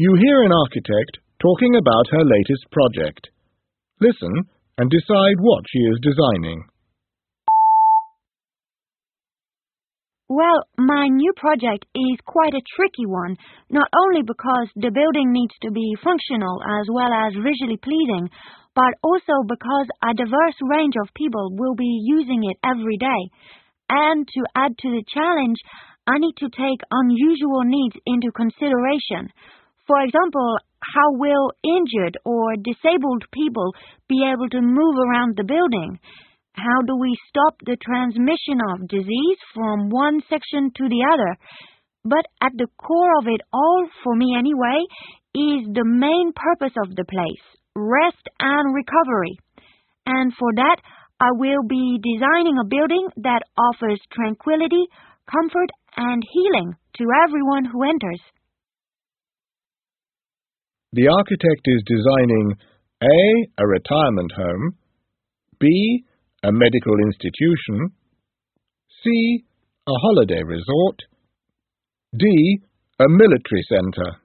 You hear an architect talking about her latest project. Listen and decide what she is designing. Well, my new project is quite a tricky one, not only because the building needs to be functional as well as visually pleasing, but also because a diverse range of people will be using it every day. And to add to the challenge, I need to take unusual needs into consideration. For example, how will injured or disabled people be able to move around the building? How do we stop the transmission of disease from one section to the other? But at the core of it all, for me anyway, is the main purpose of the place rest and recovery. And for that, I will be designing a building that offers tranquility, comfort, and healing to everyone who enters. The architect is designing A. A retirement home, B a medical institution, C. a holiday resort, D. a military centre.